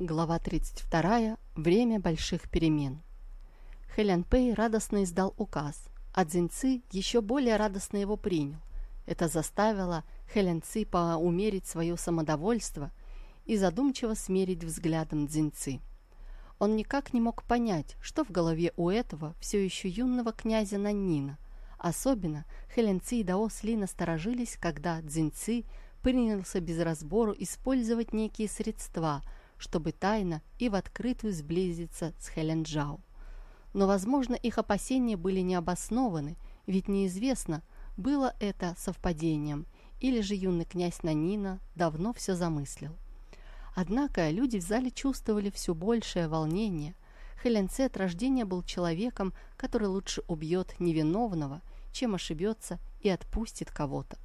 Глава 32. Время больших перемен. Хэлян Пэй радостно издал указ, а Цзиньцы еще более радостно его принял. Это заставило Хэлян Ци поумерить свое самодовольство и задумчиво смерить взглядом Цзиньцы. Он никак не мог понять, что в голове у этого все еще юного князя Наннина. Особенно Хэлян Ци и Дао Сли насторожились, когда Цзиньцы принялся без разбору использовать некие средства – чтобы тайно и в открытую сблизиться с Хэленджао. Но, возможно, их опасения были необоснованы, ведь неизвестно, было это совпадением, или же юный князь Нанина давно все замыслил. Однако люди в зале чувствовали все большее волнение. Хэленце от рождения был человеком, который лучше убьет невиновного, чем ошибется и отпустит кого-то.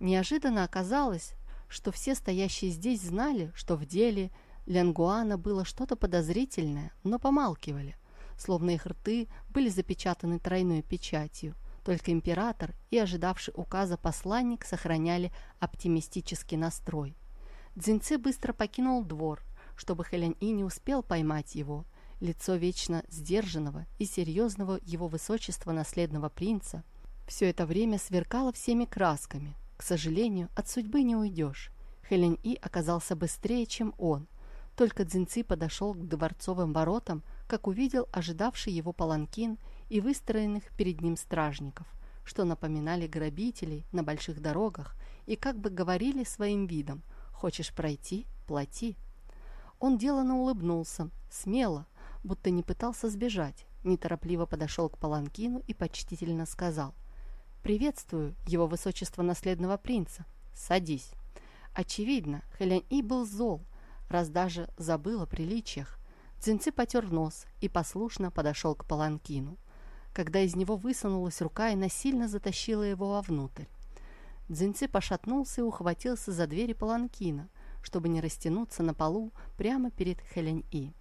Неожиданно оказалось, что все стоящие здесь знали, что в деле Ленгуана было что-то подозрительное, но помалкивали, словно их рты были запечатаны тройной печатью. Только император и ожидавший указа посланник сохраняли оптимистический настрой. Дзинцы быстро покинул двор, чтобы Хэлянь-И не успел поймать его. Лицо вечно сдержанного и серьезного его высочества наследного принца все это время сверкало всеми красками, к сожалению, от судьбы не уйдешь. Хелен И оказался быстрее, чем он. Только Дзинци подошел к дворцовым воротам, как увидел ожидавший его паланкин и выстроенных перед ним стражников, что напоминали грабителей на больших дорогах и как бы говорили своим видом «Хочешь пройти? Плати». Он деланно улыбнулся, смело, будто не пытался сбежать, неторопливо подошел к паланкину и почтительно сказал – «Приветствую, его высочество наследного принца. Садись». Очевидно, Хэлян И был зол, раз даже забыл о приличиях. Цинцы потер нос и послушно подошел к паланкину, когда из него высунулась рука и насильно затащила его вовнутрь. Дзинцы пошатнулся и ухватился за двери паланкина, чтобы не растянуться на полу прямо перед Хэлянь-И.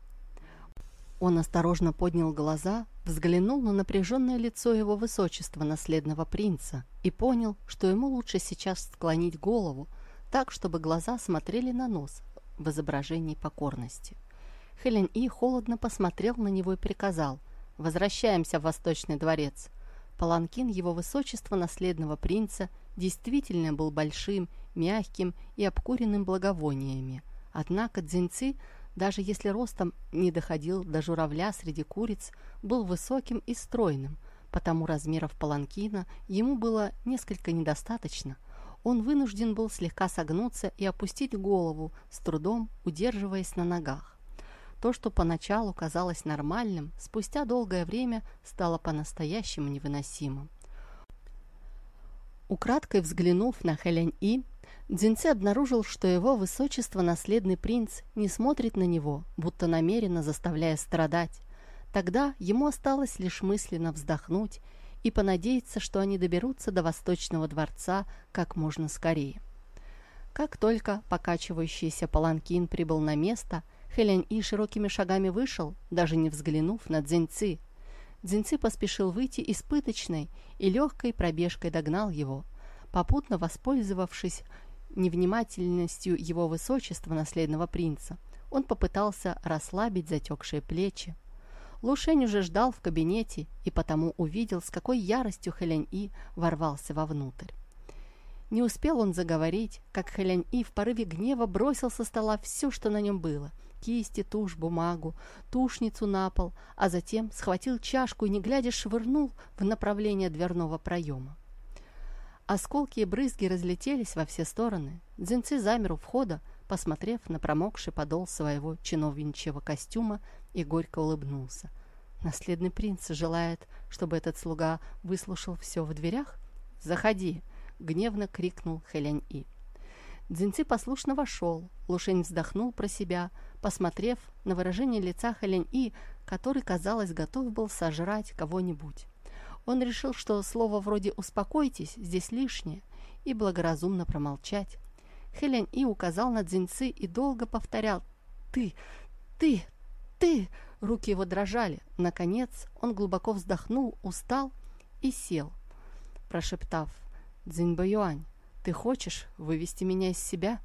Он осторожно поднял глаза, взглянул на напряженное лицо его высочества, наследного принца, и понял, что ему лучше сейчас склонить голову, так, чтобы глаза смотрели на нос в изображении покорности. Хелен И холодно посмотрел на него и приказал «Возвращаемся в Восточный дворец». Паланкин его высочества, наследного принца, действительно был большим, мягким и обкуренным благовониями. Однако Дзиньци даже если ростом не доходил до журавля среди куриц, был высоким и стройным, потому размеров паланкина ему было несколько недостаточно. Он вынужден был слегка согнуться и опустить голову, с трудом удерживаясь на ногах. То, что поначалу казалось нормальным, спустя долгое время стало по-настоящему невыносимым. Украдкой взглянув на Хэлянь-И, Дзинце обнаружил, что его высочество наследный принц не смотрит на него, будто намеренно заставляя страдать. Тогда ему осталось лишь мысленно вздохнуть и понадеяться, что они доберутся до Восточного дворца как можно скорее. Как только покачивающийся паланкин прибыл на место, Хэлянь И широкими шагами вышел, даже не взглянув на Дзиньцы. Дзиньцы поспешил выйти из пыточной и легкой пробежкой догнал его. Попутно воспользовавшись невнимательностью его высочества наследного принца, он попытался расслабить затекшие плечи. Лушень уже ждал в кабинете и потому увидел, с какой яростью Хэлянь-И ворвался вовнутрь. Не успел он заговорить, как Хэлянь-И в порыве гнева бросил со стола все, что на нем было – кисти, тушь, бумагу, тушницу на пол, а затем схватил чашку и, не глядя, швырнул в направление дверного проема. Осколки и брызги разлетелись во все стороны. Дзинцы замер у входа, посмотрев на промокший подол своего чиновничьего костюма и горько улыбнулся. Наследный принц желает, чтобы этот слуга выслушал все в дверях? «Заходи!» — гневно крикнул Хэлянь-И. Дзинцы послушно вошел. Лушень вздохнул про себя, посмотрев на выражение лица Хэлянь-И, который, казалось, готов был сожрать кого-нибудь. Он решил, что слово вроде «успокойтесь» здесь лишнее, и благоразумно промолчать. Хелен И указал на Дзиньцы и долго повторял «Ты! Ты! Ты!» Руки его дрожали. Наконец он глубоко вздохнул, устал и сел, прошептав «Дзиньбаюань, ты хочешь вывести меня из себя?»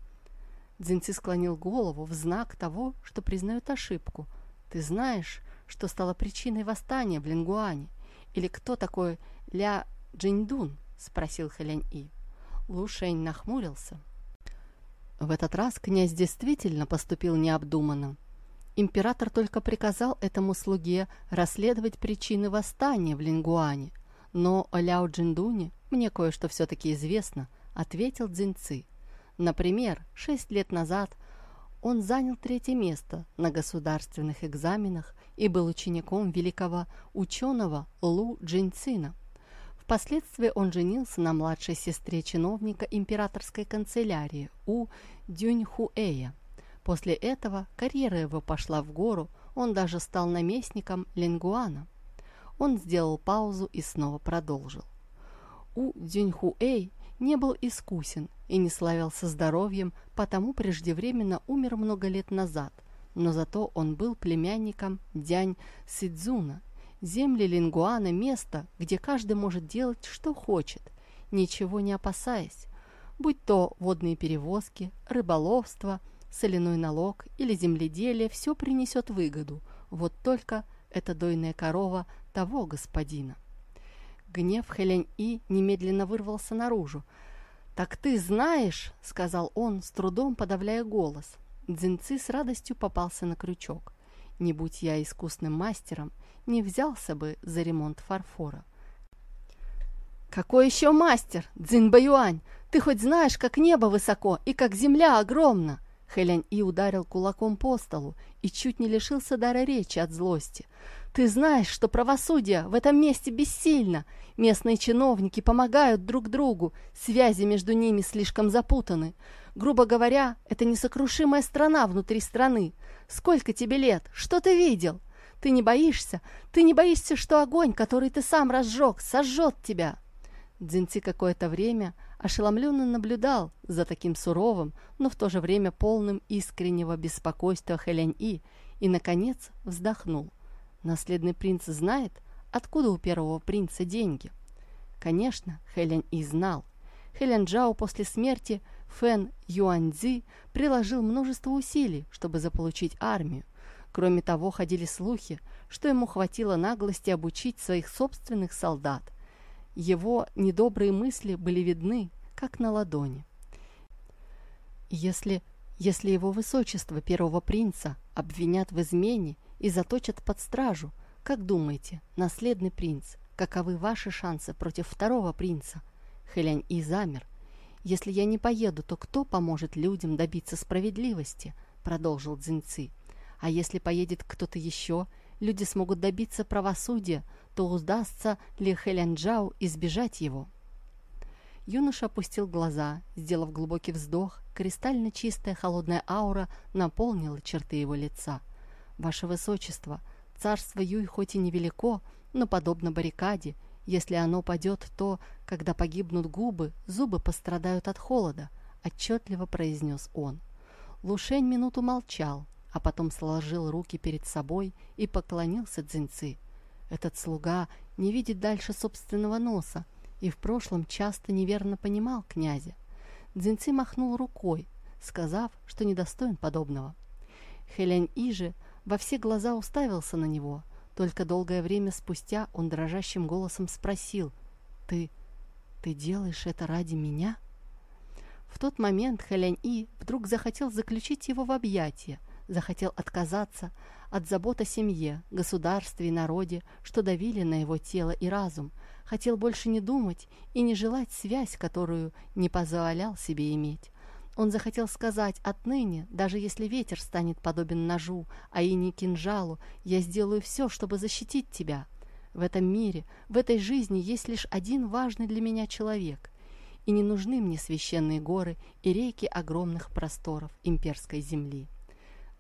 Дзинци склонил голову в знак того, что признает ошибку. «Ты знаешь, что стало причиной восстания в Лингуане? Или кто такой Ля Джиньдун?» – спросил Хэлянь-И. Лу Шэнь нахмурился. В этот раз князь действительно поступил необдуманно. Император только приказал этому слуге расследовать причины восстания в Лингуане. Но о Ляо Джиндуне мне кое-что все-таки известно, ответил Цзиньци. Например, шесть лет назад он занял третье место на государственных экзаменах и был учеником великого ученого Лу Джинцина. Впоследствии он женился на младшей сестре чиновника императорской канцелярии У Дюньхуэя. После этого карьера его пошла в гору, он даже стал наместником Лингуана. Он сделал паузу и снова продолжил. У Дюньхуэй не был искусен и не славился здоровьем, потому преждевременно умер много лет назад, но зато он был племянником Дянь Сидзуна. Земли Лингуана – место, где каждый может делать, что хочет, ничего не опасаясь, будь то водные перевозки, рыболовство, соляной налог или земледелие, все принесет выгоду, вот только эта дойная корова того господина. Гнев Хелень-И немедленно вырвался наружу. «Так ты знаешь», — сказал он, с трудом подавляя голос. Дзинцы с радостью попался на крючок. «Не будь я искусным мастером, не взялся бы за ремонт фарфора». «Какой еще мастер, Цзин Баюань? Ты хоть знаешь, как небо высоко и как земля огромна?» Хэлянь-И ударил кулаком по столу и чуть не лишился дара речи от злости. Ты знаешь, что правосудие в этом месте бессильно. Местные чиновники помогают друг другу, связи между ними слишком запутаны. Грубо говоря, это несокрушимая страна внутри страны. Сколько тебе лет? Что ты видел? Ты не боишься? Ты не боишься, что огонь, который ты сам разжег, сожжет тебя?» Дзинци какое-то время ошеломленно наблюдал за таким суровым, но в то же время полным искреннего беспокойства Хэлянь-И и, наконец, вздохнул. Наследный принц знает, откуда у первого принца деньги. Конечно, Хэлянь и знал. Хэлянь Джао после смерти Фэн Юаньцзи приложил множество усилий, чтобы заполучить армию. Кроме того, ходили слухи, что ему хватило наглости обучить своих собственных солдат. Его недобрые мысли были видны, как на ладони. Если, если его высочество первого принца обвинят в измене и заточат под стражу. Как думаете, наследный принц, каковы ваши шансы против второго принца? Хэлянь и замер. Если я не поеду, то кто поможет людям добиться справедливости? Продолжил Цзиньци. А если поедет кто-то еще, люди смогут добиться правосудия, то удастся ли Хэлянджау избежать его? Юноша опустил глаза, сделав глубокий вздох, кристально чистая холодная аура наполнила черты его лица. «Ваше Высочество, царство Юй хоть и невелико, но подобно баррикаде. Если оно падет, то, когда погибнут губы, зубы пострадают от холода», — отчетливо произнес он. Лушень минуту молчал, а потом сложил руки перед собой и поклонился Дзиньцы. Этот слуга не видит дальше собственного носа и в прошлом часто неверно понимал князя. Дзиньцы махнул рукой, сказав, что недостоин подобного. Хэлянь-И же во все глаза уставился на него. Только долгое время спустя он дрожащим голосом спросил «Ты... ты делаешь это ради меня?» В тот момент Хэлянь-И вдруг захотел заключить его в объятия, захотел отказаться от забот о семье, государстве и народе, что давили на его тело и разум, хотел больше не думать и не желать связь, которую не позволял себе иметь. Он захотел сказать «Отныне, даже если ветер станет подобен ножу, а и не кинжалу, я сделаю все, чтобы защитить тебя. В этом мире, в этой жизни есть лишь один важный для меня человек, и не нужны мне священные горы и реки огромных просторов имперской земли».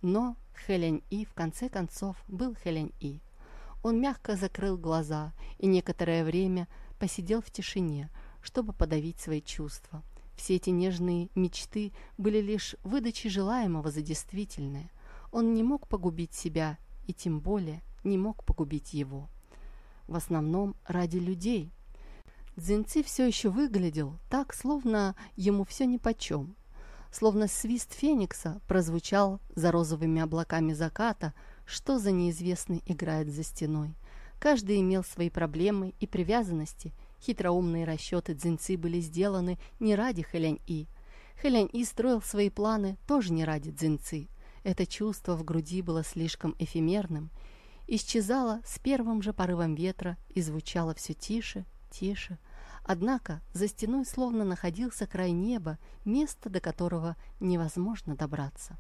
Но Хэлянь-И в конце концов был Хэлянь-И. Он мягко закрыл глаза и некоторое время посидел в тишине, чтобы подавить свои чувства. Все эти нежные мечты были лишь выдачей желаемого за действительное. Он не мог погубить себя и тем более не мог погубить его. В основном ради людей. Дзинци все еще выглядел так, словно ему все нипочем. словно свист феникса прозвучал за розовыми облаками заката, что за неизвестный играет за стеной. Каждый имел свои проблемы и привязанности. Хитроумные расчеты Дзинцы были сделаны не ради Хэлянь-И. Хэлянь-И строил свои планы тоже не ради Дзинцы. Это чувство в груди было слишком эфемерным, исчезало с первым же порывом ветра и звучало все тише, тише. Однако за стеной словно находился край неба, место, до которого невозможно добраться.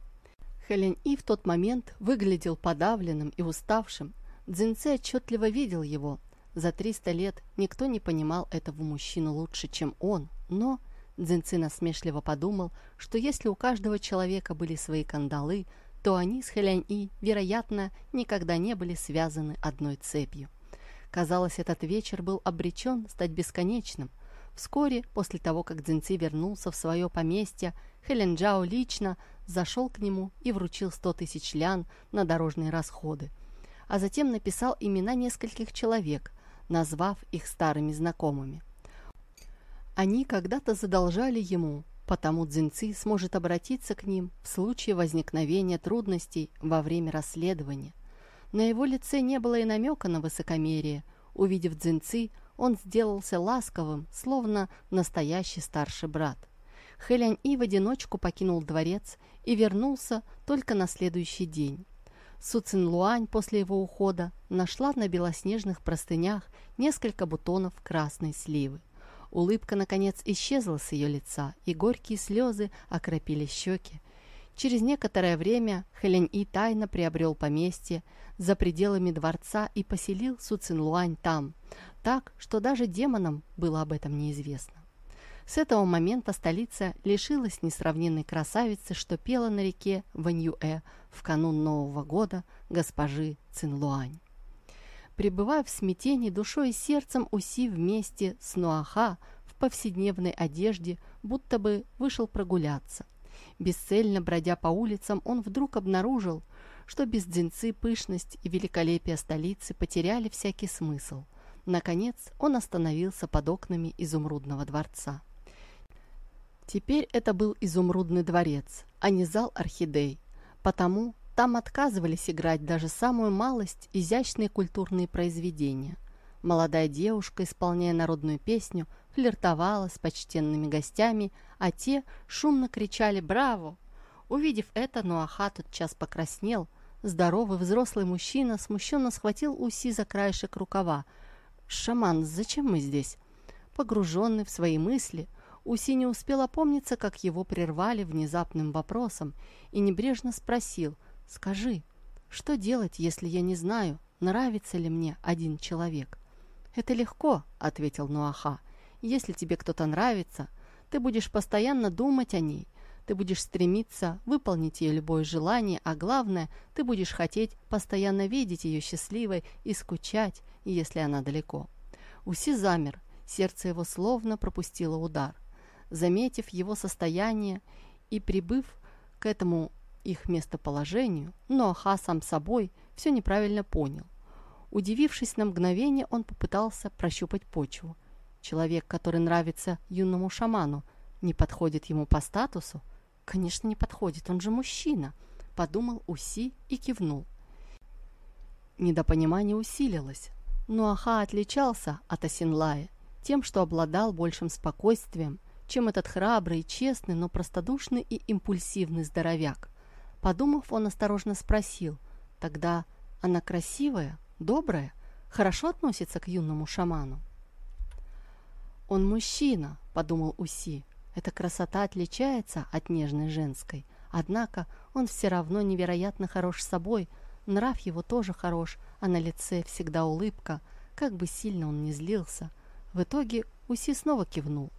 Хелен И в тот момент выглядел подавленным и уставшим. Дзинце отчетливо видел его. За 300 лет никто не понимал этого мужчину лучше, чем он, но Дзинцы насмешливо подумал, что если у каждого человека были свои кандалы, то они с Хэлянь-И, вероятно, никогда не были связаны одной цепью. Казалось, этот вечер был обречен стать бесконечным. Вскоре, после того, как Дзинцы вернулся в свое поместье, Хэлен Джао лично зашел к нему и вручил 100 тысяч лян на дорожные расходы, а затем написал имена нескольких человек, назвав их старыми знакомыми. Они когда-то задолжали ему, потому Цзиньци сможет обратиться к ним в случае возникновения трудностей во время расследования. На его лице не было и намека на высокомерие. Увидев Цзиньци, он сделался ласковым, словно настоящий старший брат. Хэлянь И в одиночку покинул дворец и вернулся только на следующий день. Су Цин Луань после его ухода нашла на белоснежных простынях несколько бутонов красной сливы. Улыбка, наконец, исчезла с ее лица, и горькие слезы окропили щеки. Через некоторое время Хэлянь И тайно приобрел поместье за пределами дворца и поселил Су Цинлуань там, так, что даже демонам было об этом неизвестно. С этого момента столица лишилась несравненной красавицы, что пела на реке Ваньюэ в канун Нового года госпожи Цинлуань. Пребывая в смятении душой и сердцем, Уси вместе с Нуаха в повседневной одежде будто бы вышел прогуляться. Бесцельно бродя по улицам, он вдруг обнаружил, что без дзинцы пышность и великолепие столицы потеряли всякий смысл. Наконец он остановился под окнами изумрудного дворца. Теперь это был изумрудный дворец, а не зал орхидей, потому там отказывались играть даже самую малость изящные культурные произведения. Молодая девушка, исполняя народную песню, флиртовала с почтенными гостями, а те шумно кричали «Браво!». Увидев это, Нуаха тотчас покраснел. Здоровый взрослый мужчина смущенно схватил Уси за краешек рукава. «Шаман, зачем мы здесь?» Погруженный в свои мысли, Уси не успел опомниться, как его прервали внезапным вопросом и небрежно спросил – Скажи, что делать, если я не знаю, нравится ли мне один человек? Это легко, ответил Нуаха. Если тебе кто-то нравится, ты будешь постоянно думать о ней, ты будешь стремиться выполнить ее любое желание, а главное, ты будешь хотеть постоянно видеть ее счастливой и скучать, если она далеко. Уси замер, сердце его словно пропустило удар. Заметив его состояние и прибыв к этому их местоположению, но Аха сам собой все неправильно понял. Удивившись на мгновение, он попытался прощупать почву. Человек, который нравится юному шаману, не подходит ему по статусу? Конечно, не подходит, он же мужчина, подумал Уси и кивнул. Недопонимание усилилось, но Аха отличался от Асинлая тем, что обладал большим спокойствием, чем этот храбрый, честный, но простодушный и импульсивный здоровяк. Подумав, он осторожно спросил, «Тогда она красивая, добрая, хорошо относится к юному шаману?» «Он мужчина», — подумал Уси. «Эта красота отличается от нежной женской. Однако он все равно невероятно хорош собой, нрав его тоже хорош, а на лице всегда улыбка, как бы сильно он ни злился. В итоге Уси снова кивнул.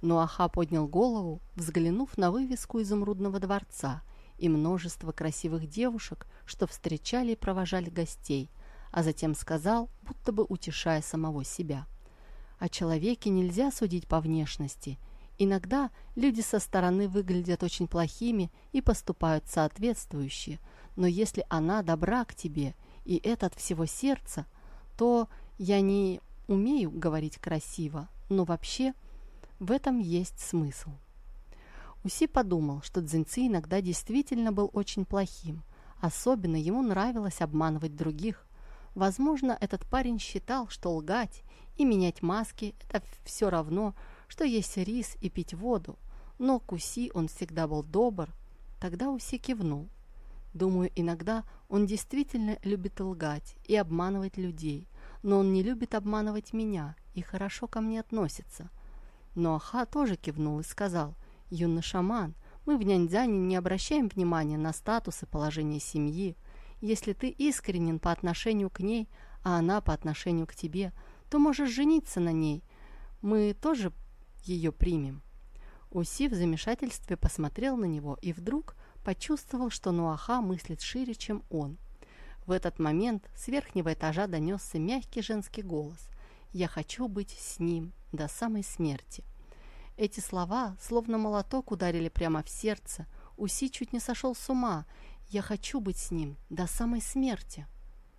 Но Аха поднял голову, взглянув на вывеску изумрудного дворца — и множество красивых девушек, что встречали и провожали гостей, а затем сказал, будто бы утешая самого себя. О человеке нельзя судить по внешности. Иногда люди со стороны выглядят очень плохими и поступают соответствующе, но если она добра к тебе, и это от всего сердца, то я не умею говорить красиво, но вообще в этом есть смысл. Уси подумал, что Цзиньци иногда действительно был очень плохим. Особенно ему нравилось обманывать других. Возможно, этот парень считал, что лгать и менять маски – это все равно, что есть рис и пить воду. Но к Уси он всегда был добр. Тогда Уси кивнул. Думаю, иногда он действительно любит лгать и обманывать людей, но он не любит обманывать меня и хорошо ко мне относится. Но Аха тоже кивнул и сказал, «Юный шаман, мы в Няньцзяне не обращаем внимания на статус и положение семьи. Если ты искренен по отношению к ней, а она по отношению к тебе, то можешь жениться на ней. Мы тоже ее примем». Уси в замешательстве посмотрел на него и вдруг почувствовал, что Нуаха мыслит шире, чем он. В этот момент с верхнего этажа донесся мягкий женский голос «Я хочу быть с ним до самой смерти». Эти слова, словно молоток, ударили прямо в сердце. Уси чуть не сошел с ума. «Я хочу быть с ним до самой смерти».